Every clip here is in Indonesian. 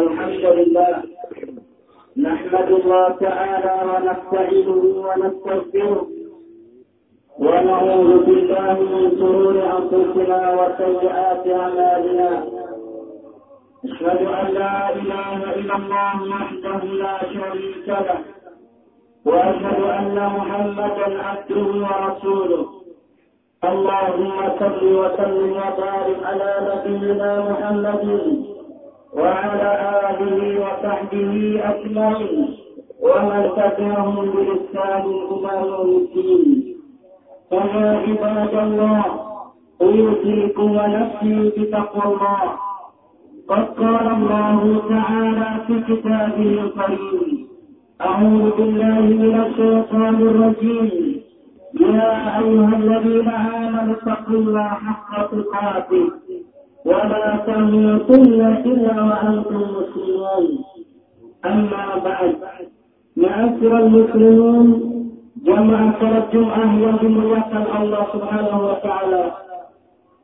الحمد لله. نحمد الله تعالى ونستعينه ونستغفره. ونعوذ بالله من شرور أنفسنا وسيئات أعمالنا. أشهد أن لا إله إلا الله وحده لا شريك له. وأشهد أن محمدا عبده ورسوله. اللهم صل وسلم وبارك على نبينا محمد. وعلى آله وصحبه أجمعين. ومن تبعهم بإحسان إلى يوم الدين. فيا عباد الله أوصيكم ونفسي بتقوى الله. قد قال الله تعالى في كتابه الكريم أعوذ بالله من الشيطان الرجيم. يا أيها الذين آمنوا اتقوا الله حق تقاته. ولا تموتن إلا وأنتم مسلمون أما بعد معاشر المسلمون جمع صلاة الجمعة yang dimuliakan Allah Subhanahu wa taala.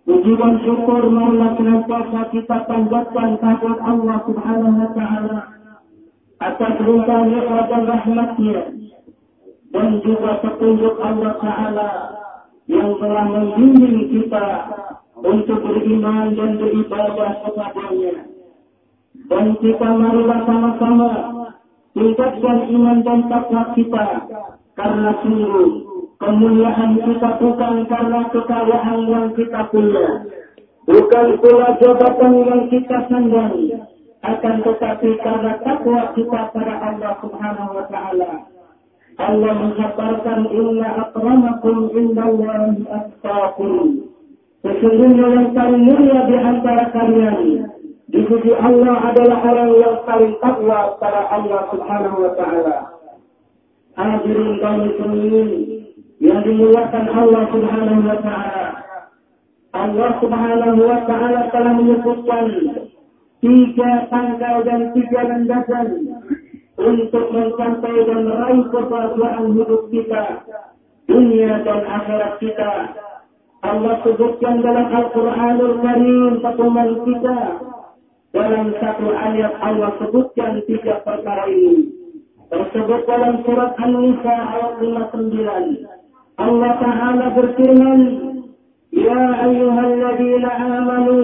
Puji dan syukur marilah senantiasa kita panjatkan kehadirat Allah Subhanahu wa taala atas limpah nikmat dan rahmatnya dan juga petunjuk Allah Ta'ala yang telah membimbing kita untuk beriman dan beribadah kepadanya. Dan kita marilah sama-sama tingkatkan iman dan takwa kita karena sungguh kemuliaan kita bukan karena kekayaan yang kita punya. Bukan pula jabatan yang kita sandang, akan tetapi karena takwa kita pada Allah Subhanahu wa taala. Allah mengatakan inna akramakum indallahi atqakum. Sesungguhnya yang paling mulia di antara kalian di sisi Allah adalah orang yang paling takwa pada Allah Subhanahu wa taala. Hadirin kaum muslimin yang dimuliakan Allah Subhanahu wa taala. Allah Subhanahu wa taala telah menyebutkan tiga tanggal dan tiga landasan untuk mencapai dan meraih kebahagiaan hidup kita, dunia dan akhirat kita. Allah sebutkan dalam Al-Quranul Karim pedoman kita. Dalam satu ayat Allah sebutkan tiga perkara ini. Tersebut dalam surat An-Nisa ayat 59. Allah Ta'ala berfirman, Ya ayyuhalladzina amanu,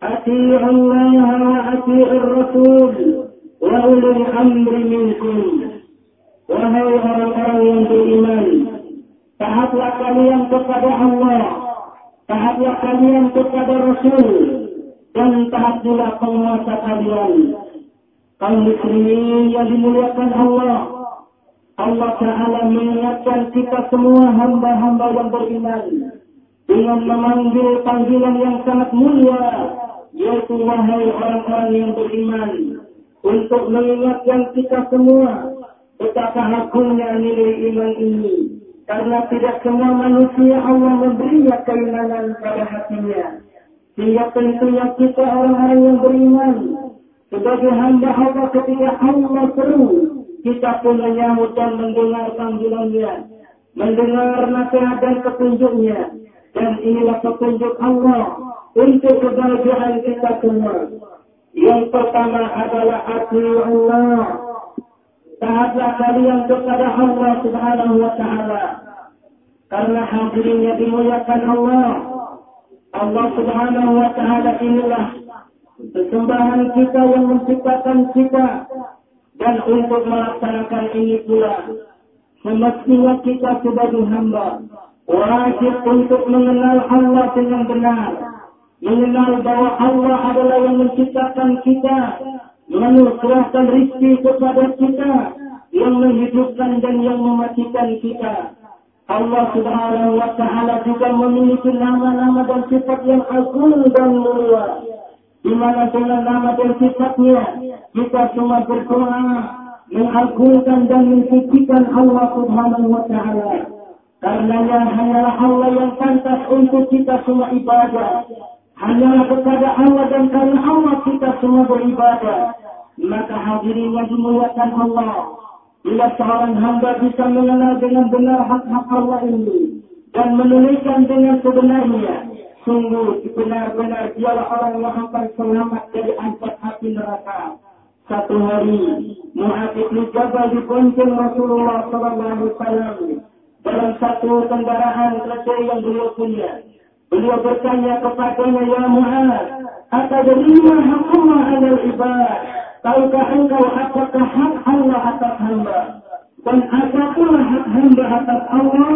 ati'u Allah wa ati'u Rasul, wa ulul amri minkum. Wahai orang-orang yang beriman, taatlah kalian kepada Allah, taatlah kalian kepada Rasul, dan taat pula penguasa kalian. Kaum muslimin yang dimuliakan Allah, Allah Ta'ala mengingatkan kita semua hamba-hamba yang beriman. Dengan memanggil panggilan yang sangat mulia yaitu wahai orang-orang yang beriman. Untuk mengingatkan kita semua betapa agungnya nilai iman ini karena tidak semua manusia Allah memberinya keimanan pada hatinya sehingga tentunya kita orang-orang yang beriman sebagai hamba Allah ketika Allah seru kita pun menyambut dan mendengar panggilannya mendengar nasihat dan petunjuknya dan inilah petunjuk Allah untuk kebahagiaan kita semua. Yang pertama adalah Allah. Taatlah kalian kepada Allah Subhanahu wa taala. Karena hadirinnya dimuliakan Allah. Allah Subhanahu wa taala inilah sesembahan kita yang menciptakan kita dan untuk melaksanakan ini pula semestinya kita sebagai hamba wajib untuk mengenal Allah dengan benar. Mengenal bahwa Allah adalah yang menciptakan kita, menurunkan rizki kepada kita, yang menghidupkan dan yang mematikan kita. Allah subhanahu wa ta'ala juga memiliki nama-nama dan sifat yang agung dan mulia. Di mana dengan nama dan sifatnya, kita semua berdoa, mengagungkan dan mensucikan Allah subhanahu wa ta'ala. Karenanya hanyalah Allah yang pantas untuk kita semua ibadah. Hanyalah kepada Allah dan karena Allah kita semua beribadah. Maka hadirin yang dimuliakan Allah. Bila seorang hamba bisa mengenal dengan benar hak-hak Allah ini. Dan menuliskan dengan sebenarnya. Sungguh benar-benar dialah orang yang akan selamat dari empat hati neraka. satu hari Mu'ad bin Jabal dibonceng Rasulullah Wasallam dalam satu kendaraan kereta yang beliau punya. Beliau bertanya kepadanya, Ya Mu'ad, Atadrima hakumah ala ibad. Tahukah engkau apakah hak Allah atas hamba? Dan apa pula hak hamba atas Allah?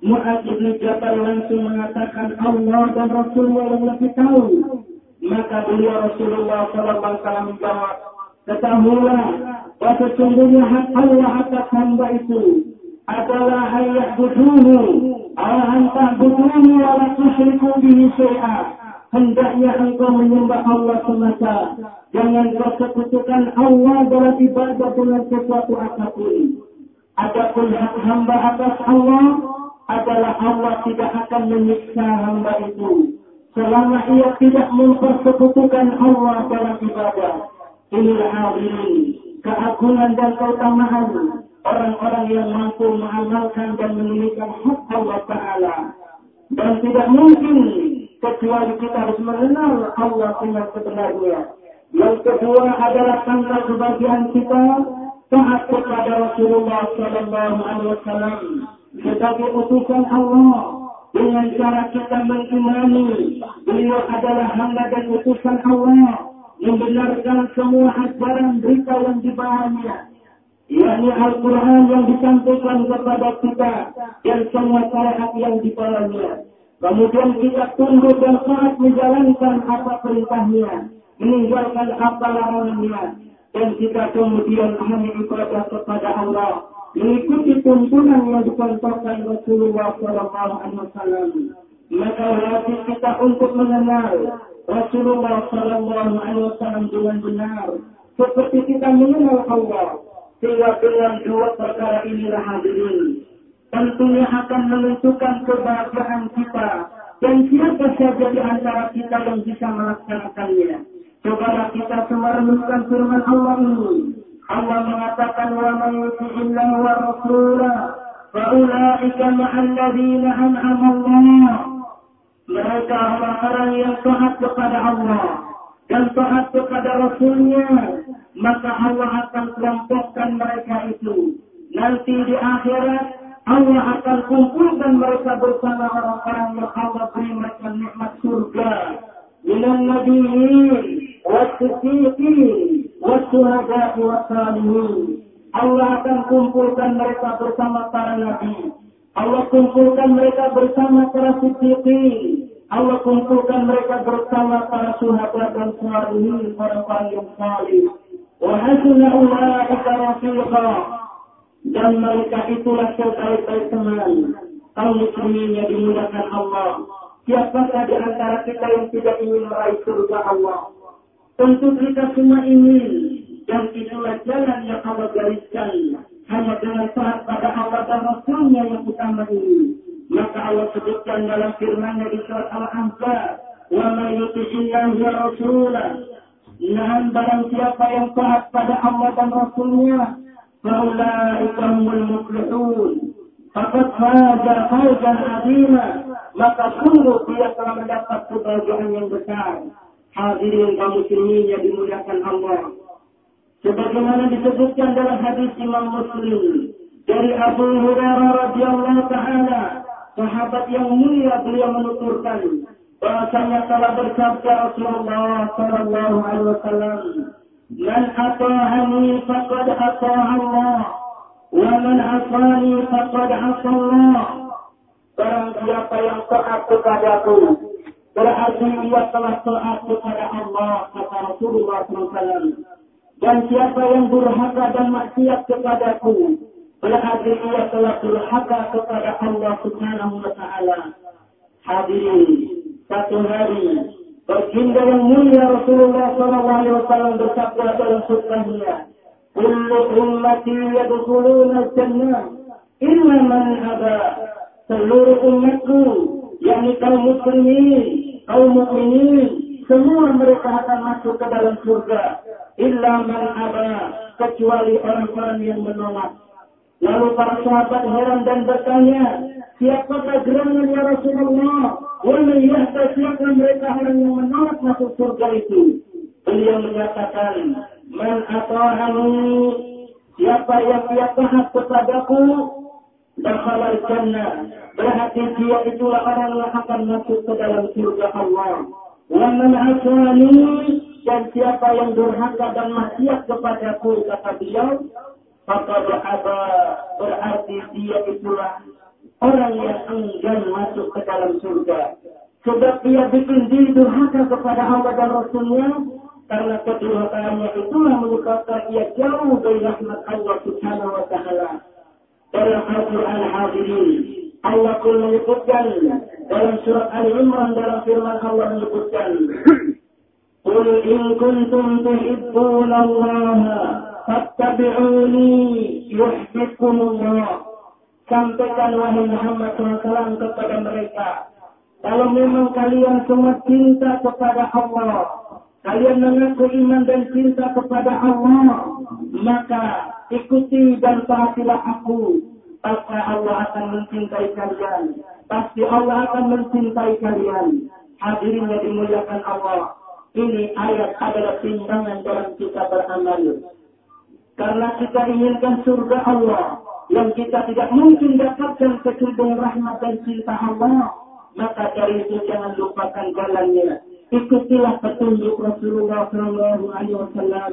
Mu'ad bin Jabal langsung mengatakan Allah dan Rasulullah yang lebih tahu. Maka beliau Rasulullah Wasallam menjawab, Ketahuilah bahwa sesungguhnya hak Allah atas hamba itu adalah ayat buduhu. Allah ta'buduhu wa la tusyriku bihi syai'ah. Hendaknya engkau menyembah Allah semata. Jangan kau sekutukan Allah dalam ibadah dengan sesuatu apa pun. Adapun hak hamba atas Allah adalah Allah tidak akan menyiksa hamba itu. Selama ia tidak mempersekutukan Allah dalam ibadah. Inilah hadirin, keagungan dan keutamaan orang-orang yang mampu mengamalkan dan menunaikan hak Allah Ta'ala. Dan tidak mungkin kecuali kita harus mengenal Allah dengan sebenarnya. Yang kedua adalah tanggal kebahagiaan kita taat kepada Rasulullah Sallallahu Alaihi Wasallam sebagai utusan Allah dengan cara kita mengimani beliau adalah hamba dan utusan Allah membenarkan semua ajaran berita yang dibawanya yakni Al-Quran yang disampaikan kepada kita dan semua syariat yang dibawanya kemudian kita tunduk dan taat menjalankan apa perintahnya meninggalkan apa larangannya dan kita kemudian hanya ibadah kepada Allah mengikuti tuntunan yang dicontohkan Rasulullah SAW maka wajib kita untuk mengenal Rasulullah Sallallahu Alaihi Wasallam dengan benar, seperti kita mengenal Allah. Sehingga dengan dua perkara inilah hadirin, tentunya akan menentukan kebahagiaan kita dan siapa saja di antara kita yang bisa melaksanakannya. Coba kita semua renungkan firman Allah ini. Allah mengatakan wa man yuti'illah wa rasulah fa ulaika ma'al ladzina an'ama mereka orang-orang yang taat kepada Allah dan taat kepada Rasulnya, maka Allah akan kelompokkan mereka itu. Nanti di akhirat, Allah akan kumpulkan mereka yang Allah beri mereka nikmat surga. Minan nabiyyin, was-siddiqin, was-syuhada'i was-salihin. Allah akan kumpulkan mereka bersama para nabi, Allah kumpulkan mereka bersama para siddiqin. Allah kumpulkan mereka bersama para syuhada dan salihin, orang-orang yang salih. Wa hasuna ulaika rafiqa. Dan mereka itulah sebaik-baik teman Kaum muslimin yang dimudahkan Allah. Siapakah di antara kita yang tidak ingin meraih surga Allah? Tentu kita semua ingin. Dan itulah jalan yang Allah gariskan hanya dengan taat pada Allah dan Rasulnya yang utama ini. Maka Allah sebutkan dalam firman-Nya di surat Al-Anfal, "Wa may yuti'illah wa rasulah" Nahan barang siapa yang taat pada Allah dan Rasulnya, فَأُولَٰئِكَ هُمُ الْمُفْلِحُونَ Fakat kau dan adina, Maka sungguh dia telah mendapat kebahagiaan yang besar. Hadirin kaum muslimin yang dimuliakan Allah. Sebagaimana disebutkan dalam hadis Imam Muslim dari Abu Hurairah radhiyallahu taala, sahabat yang mulia beliau menuturkan bahasanya telah bersabda Rasulullah sallallahu alaihi wasallam, "Man ata'ani faqad ata'a Allah." Wa man asani faqad asa Allah Barang siapa yang taat kepadaku berarti ia telah taat kepada Allah kata Rasulullah SAW. Dan siapa yang durhaka dan maksiat kepadaku, berarti ia telah durhaka kepada Allah Subhanahu wa taala. Hadirin, satu hari baginda yang mulia Rasulullah wasallam bersabda dalam khutbahnya, "Kullu ummati jannah illa man aba." Seluruh umatku, yakni kaum muslimin, kaum mukminin, semua mereka akan masuk ke dalam surga illa man aba kecuali orang-orang yang menolak. Lalu para sahabat heran dan bertanya, siapakah gerangan ya Rasulullah? Wala yahta siapa mereka orang yang menolak masuk surga itu? Beliau menyatakan, man ata'ani siapa yang dia taat kepadaku dakhala jannah berarti dia itulah orang yang akan masuk ke dalam surga Allah. Wa man asani dan siapa yang durhaka dan maksiat kepadaku kata beliau maka berada berarti dia itulah orang yang enggan masuk ke dalam surga. Sebab dia bikin diri durhaka kepada Allah dan Rasulnya karena kedurhakaannya itulah menyebabkan ia jauh dari rahmat Allah Subhanahu wa taala. Dalam Al-Quran hadirin, Allah pun menyebutkan dalam surat Ali Imran dalam firman Allah menyebutkan Qul in kuntum tuhibbun Allah fattabi'uni yuhibbukum Allah. Sampaikan wahai Muhammad SAW kepada mereka. Kalau memang kalian semua cinta kepada Allah, kalian mengaku iman dan cinta kepada Allah, maka ikuti dan taatilah aku. Maka Allah akan mencintai kalian. Pasti Allah akan mencintai kalian. Hadirin yang dimuliakan Allah. Ini ayat adalah timbangan dalam kita beramal. Karena kita inginkan surga Allah. Yang kita tidak mungkin dapatkan kecuali rahmat dan cinta Allah. Maka dari itu jangan lupakan jalannya ikutilah petunjuk Rasulullah Shallallahu Alaihi Wasallam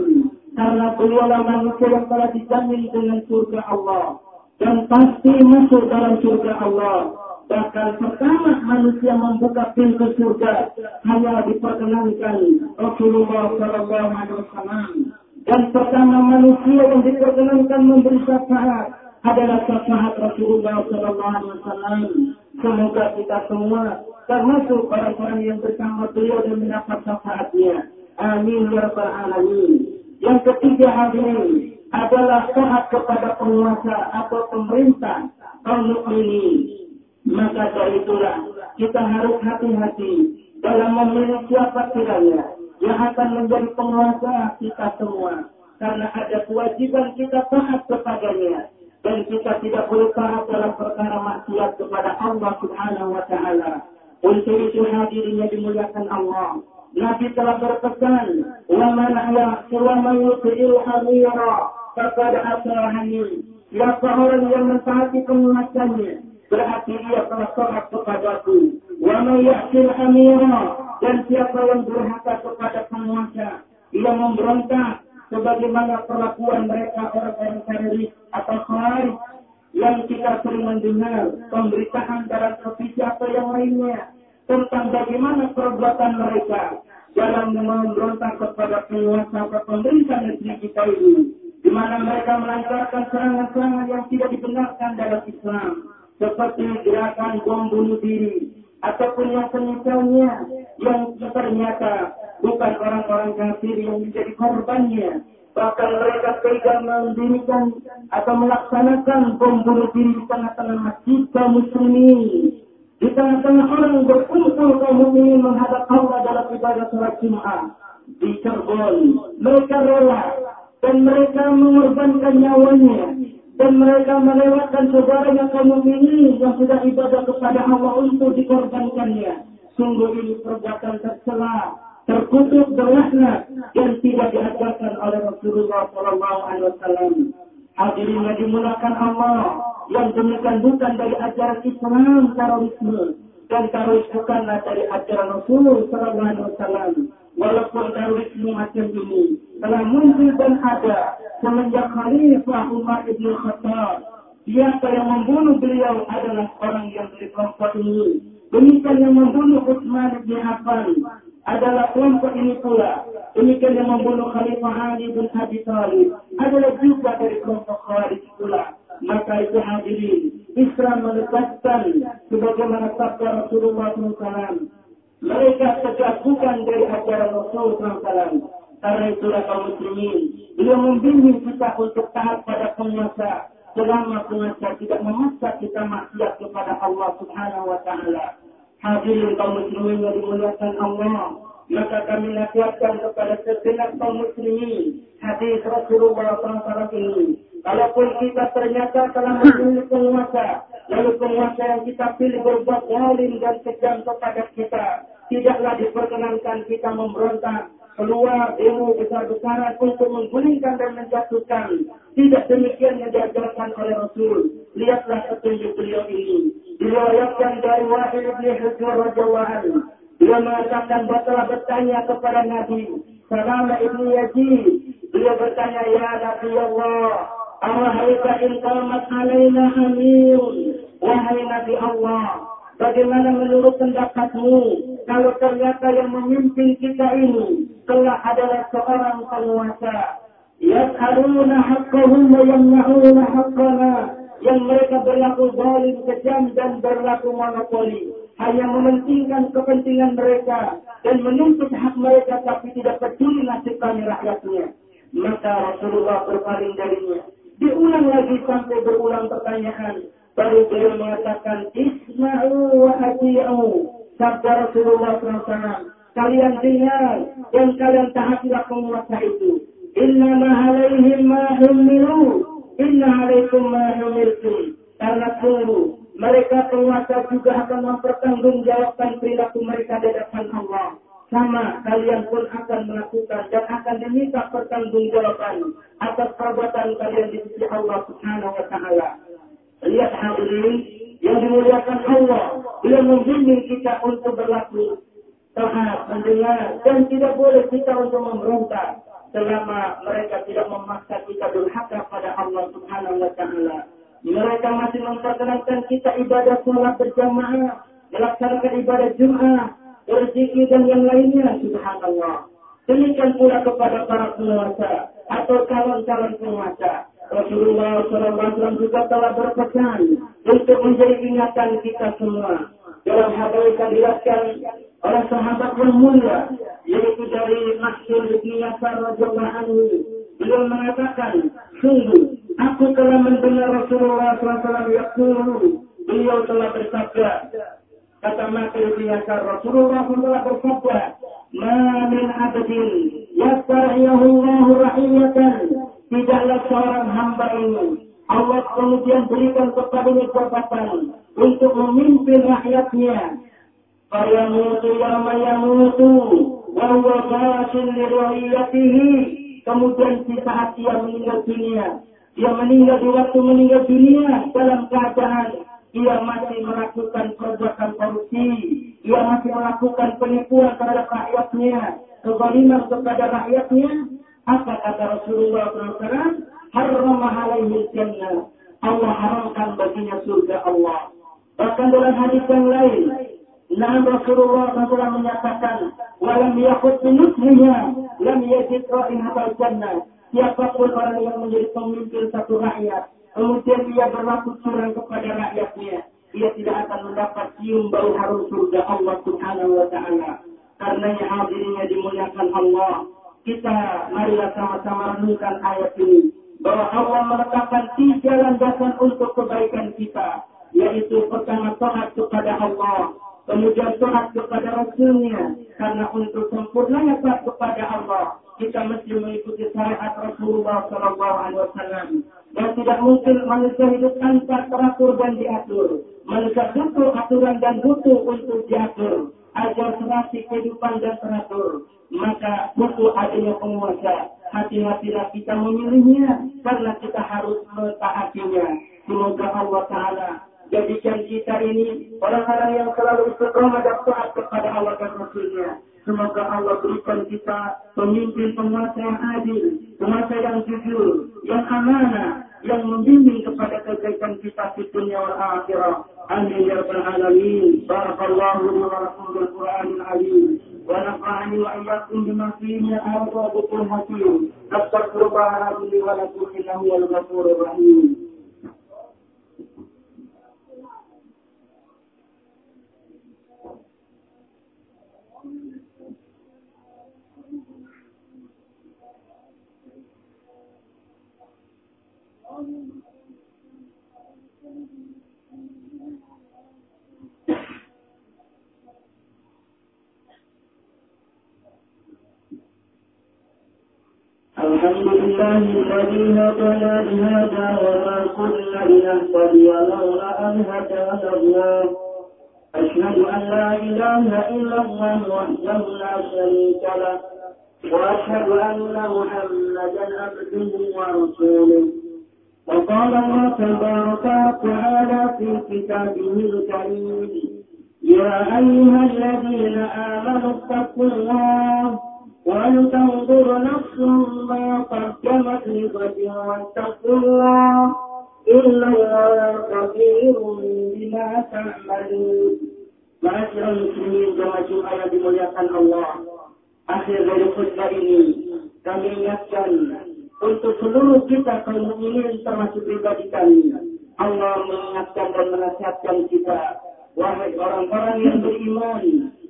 karena beliaulah manusia yang telah dijamin dengan surga Allah dan pasti masuk dalam surga Allah. Bahkan pertama manusia membuka pintu surga hanya diperkenankan Rasulullah Shallallahu Alaihi Wasallam dan pertama manusia yang diperkenankan memberi syafaat adalah syafaat Rasulullah Shallallahu Alaihi Wasallam. Semoga kita semua termasuk orang-orang yang bersama beliau dan mendapat syafaatnya. Amin ya rabbal alamin. Yang ketiga hadirin adalah taat kepada penguasa atau pemerintah kaum mukminin. Maka dari itulah kita harus hati-hati dalam memilih siapa kiranya yang akan menjadi penguasa kita semua. Karena ada kewajiban kita taat kepadanya dan kita tidak boleh taat dalam perkara maksiat kepada Allah Subhanahu wa taala. Untuk itu hadirin yang dimuliakan Allah. Nabi telah berpesan, "Wa man ya'ti wa man yuti'il hamira faqad asrahani." Siapa orang yang mentaati penguasanya, berarti ia telah taat kepadaku. Wa man ya'til hamira dan siapa yang durhaka kepada penguasa, ia memberontak sebagaimana perlakuan mereka orang-orang teroris atau khawarij yang kita sering mendengar pemberitaan dalam televisi atau yang lainnya tentang bagaimana perbuatan mereka dalam memberontak kepada penguasa atau pemerintah negeri kita ini, di mana mereka melancarkan serangan-serangan yang tidak dibenarkan dalam Islam, seperti gerakan bom bunuh diri, ataupun yang semisalnya yang ternyata bukan orang-orang kafir yang menjadi korbannya, Bahkan mereka tega mendirikan atau melaksanakan bom bunuh diri di tengah-tengah masjid kaum muslimin. Di tengah-tengah orang berkumpul kaum muslimin menghadap Allah dalam ibadah sholat Jumat di Cirebon. Mereka rela dan mereka mengorbankan nyawanya dan mereka melewatkan saudaranya kaum muslimin yang sudah ibadah kepada Allah untuk dikorbankannya. Sungguh ini perbuatan tercela terkutuk berlaknat yang tidak diajarkan oleh Rasulullah Shallallahu Alaihi Wasallam. Hadirin yang dimulakan Allah yang demikian bukan dari ajaran Islam terorisme dan teroris bukanlah dari ajaran Rasulullah Shallallahu Alaihi Wasallam. Walaupun terorisme macam ini telah muncul dan ada semenjak Khalifah Umar ibn Khattab. Siapa yang membunuh beliau adalah orang yang dari kelompok ini. Demikian yang membunuh Utsman bin Affan adalah kelompok ini pula. Demikian yang membunuh Khalifah Ali bin Abi Thalib adalah juga dari kelompok Khawarij pula. Maka itu hadirin, Islam menegaskan sebagaimana sabda Rasulullah SAW. Mereka tegak bukan dari ajaran Rasulullah SAW. Karena itulah kaum muslimin. Beliau membimbing kita untuk taat pada penguasa. Selama penguasa tidak memaksa kita maksiat kepada Allah Subhanahu wa Ta'ala. Hadirin kaum muslimin yang dimuliakan Allah. Maka kami nasihatkan kepada segenap kaum muslimin hadis Rasulullah SAW ini. Kalaupun kita ternyata telah memilih penguasa, lalu penguasa yang kita pilih berbuat zalim dan kejam kepada kita, tidaklah diperkenankan kita memberontak keluar demo besar-besaran untuk menggulingkan dan menjatuhkan. Tidak demikian yang diajarkan oleh Rasul. Lihatlah. Diriwayatkan dari Wahid bin Hujur radhiyallahu Dia mengatakan telah bertanya kepada Nabi Salama ibnu Yazid. Beliau bertanya, Ya Nabi Allah, Awahaika in qamat alaina amirun. Wahai Nabi Allah, bagaimana menurut pendapatmu kalau ternyata yang memimpin kita ini telah adalah seorang penguasa. Yas'aluna haqqahum wa yamna'una haqqana. Yang mereka berlaku zalim, kejam dan berlaku monopoli. Hanya mementingkan kepentingan mereka dan menuntut hak mereka tapi tidak peduli nasib kami rakyatnya. Maka Rasulullah berpaling darinya. Diulang lagi sampai berulang pertanyaan. Baru beliau mengatakan, Isma'u wa ati'u. Sabda Rasulullah SAW. Kalian dengar dan kalian taatilah penguasa itu. Inna ma'alaihim ma'humilu. Inna alaikum ma'humilkum. Karena sungguh mereka penguasa juga akan mempertanggungjawabkan perilaku mereka di hadapan Allah sama kalian pun akan melakukan dan akan diminta pertanggungjawaban atas perbuatan kalian di sisi Allah Subhanahu wa taala. Lihat hadirin yang dimuliakan Allah, Beliau membimbing kita untuk berlaku taat, mendengar dan tidak boleh kita untuk memberontak selama mereka tidak memaksa wa taala. Mereka masih memperkenankan kita ibadah sholat berjamaah, melaksanakan ibadah Jumat, berzikir dan yang lainnya, subhanallah. Demikian pula kepada para penguasa atau calon-calon penguasa. Rasulullah SAW juga telah berpesan untuk menjadi ingatan kita semua. Dalam hadis yang dijelaskan oleh sahabat yang mulia, yaitu dari Masyur bin Yasar radhiyallahu anhu. Beliau mengatakan, sungguh aku telah mendengar Rasulullah SAW yaqulu, beliau telah bersabda, Kata mati biasa Rasulullah telah bersabda, "Ma min abdin yastariyahu Allah rahiyatan." Tidaklah seorang hamba ini Allah kemudian berikan kepadanya jabatan untuk memimpin rakyatnya. Fayamutu yama yamutu wa huwa basin li Kemudian di saat dia meninggal dunia, dia meninggal di waktu meninggal dunia dalam keadaan ia masih melakukan perbuatan korupsi, ia masih melakukan penipuan terhadap rakyatnya, kezaliman kepada rakyatnya, apa kata Rasulullah SAW? Haram alaihi jannah. Allah haramkan baginya surga Allah. Bahkan dalam hadis yang lain, Nabi Rasulullah SAW menyatakan, "Walam yakut binusrinya, lam yajid ra'ihatal jannah." Siapa pun orang yang menjadi pemimpin satu rakyat, kemudian dia berlaku curang kepada rakyatnya, dia tidak akan mendapat cium bau harum surga Allah Subhanahu wa taala. Karena yang hadirnya dimuliakan Allah, kita marilah sama-sama renungkan ayat ini bahwa Allah meletakkan tiga landasan untuk kebaikan kita, yaitu pertama taat kepada Allah, kemudian taat kepada Rasulnya, karena untuk sempurnanya taat kepada Allah, kita mesti mengikuti syariat Rasulullah Sallallahu Alaihi Wasallam. Dan tidak mungkin manusia hidup tanpa teratur dan diatur. Manusia butuh aturan dan butuh untuk diatur. Agar serasi kehidupan dan teratur. Maka butuh adanya penguasa. Hati-hatilah kita memilihnya. Karena kita harus mentaatinya. Semoga Allah Ta'ala jadikan kita ini orang-orang yang selalu istiqomah dan taat kepada Allah dan Rasulnya. Semoga Allah berikan kita pemimpin penguasa yang adil, penguasa yang jujur, yang amanah, yang membimbing kepada kebaikan kita di dunia wal akhirah. Amin ya rabbal alamin. Barakallahu li wa lakum bil Qur'anil azim. Wa nafa'ani wa iyyakum bima fihi min ayati hakim. Astaghfirullah li wa lakum innahu wal ghafurur rahim. الحمد لله الذي هدانا لهذا وما كنا لنهتدي لولا أن هدانا. الله أشهد أن لا إله إلا الله وحده لا شريك له وأشهد أن محمدا عبده ورسوله. وقال الله تبارك وتعالى في كتابه الكريم يا أيها الذين آمنوا اتقوا الله ولتنظر نفس ما قدمت لغد واتقوا الله إن الله خبير بما تعملون. muslimin jamaah Jumat yang dimuliakan Allah. Akhir dari khutbah ini kami ingatkan untuk seluruh kita kaum mukminin termasuk pribadi kami. Allah mengingatkan dan menasihatkan kita. Wahai orang-orang yang beriman,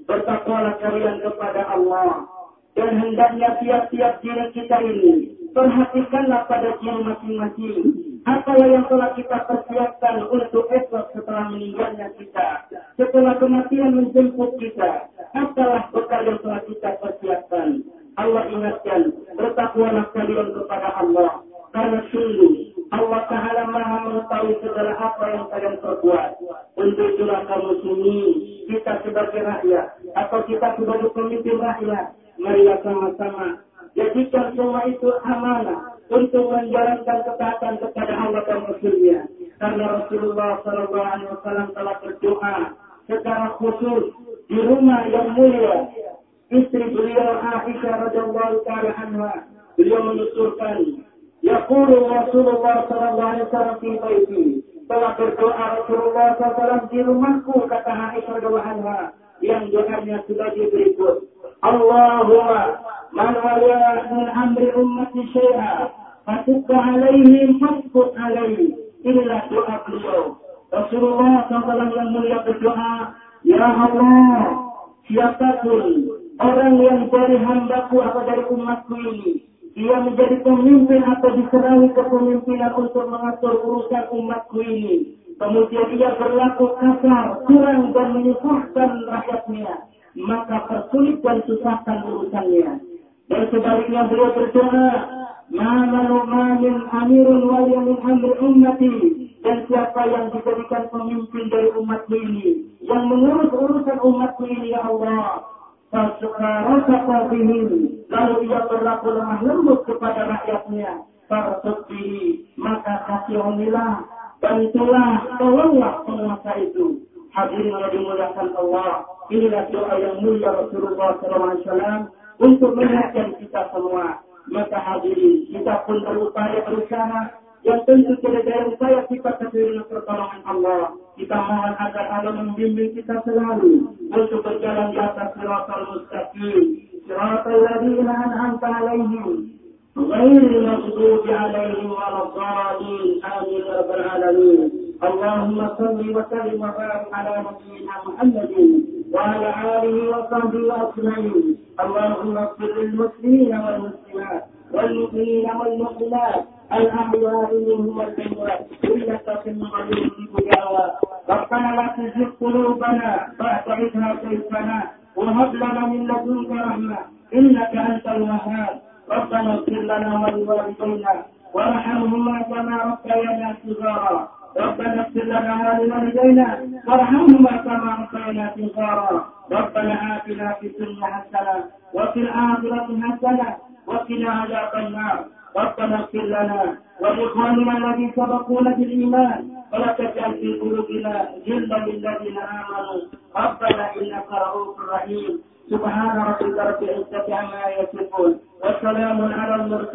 bertakwalah kalian kepada Allah. Dan hendaknya tiap-tiap diri kita ini, perhatikanlah pada diri masing-masing. Apa yang telah kita persiapkan untuk esok setelah meninggalnya kita. Setelah kematian menjemput kita. Apalah bekal yang telah kita persiapkan. Allah ingatkan, bertakwalah kalian kepada Allah. Karena sungguh Allah Ta'ala maha mengetahui segala apa yang kalian perbuat. Untuk itulah kaum muslimin, kita sebagai rakyat, atau kita sebagai pemimpin rakyat, marilah sama-sama jadikan semua itu amanah untuk menjalankan ketaatan kepada Allah dan Rasulnya. Karena Rasulullah SAW telah berdoa secara khusus di rumah yang mulia istri beliau Aisyah radhiyallahu taala anha beliau menuturkan yaqulu Rasulullah sallallahu alaihi wasallam fi baiti telah berdoa Rasulullah SAW di rumahku kata Aisyah radhiyallahu anha yang doanya sebagai berikut Allahumma man waliya min amri ummati syai'a fatukka alaihim fasqut alaihi inilah doa beliau. Rasulullah SAW yang mulia berdoa Ya Allah siapa pun orang yang dari hambaku atau dari umatku ini dia menjadi pemimpin atau diserangi kepemimpinan untuk mengatur urusan umatku ini. Kemudian dia berlaku kasar, kurang dan menyusahkan rakyatnya. Maka persulit dan susahkan urusannya. Dan sebaliknya beliau berdoa, ma'amin amirun wali min amri ummati. Dan siapa yang dijadikan pemimpin dari umatku ini. Yang mengurus urusan umatku ini, ya Allah. Lalu ia berlaku lemah lembut kepada rakyatnya. Farsuk Maka kasihanilah. Bantulah, tolonglah penguasa itu. Hadirin yang dimuliakan Allah. Inilah doa yang mulia Rasulullah SAW untuk mengingatkan kita semua. Maka hadirin, kita pun berupaya berusaha yang tentu tidak ada upaya kita dengan pertolongan Allah. Kita mohon agar Allah membimbing kita selalu untuk berjalan di atas siratal mustaqim. Siratal ladzina an'amta alaihim. غير المغضوب عليهم ولا الضالين آمين يا رب العالمين اللهم صل وسلم وبارك على نبينا محمد وعلى آله وصحبه أجمعين اللهم اغفر للمسلمين والمسلمات والمؤمنين والمؤمنات الأحياء منهم والأموات إنك سميع ربنا لا تزغ قلوبنا بعد إذ هديتنا وهب لنا من لدنك رحمة إنك أنت الوهاب. ربنا اغفر لنا ولوالدينا وارحمهما كما ربيانا صغارا. ربنا اغفر لنا ولوالدينا وارحمهما كما ربيانا صغارا. ربنا آتنا في الدنيا حسنة وفي الآخرة حسنة وقنا عذاب النار. ربنا اغفر لنا ولإخواننا الذين سبقونا بالإيمان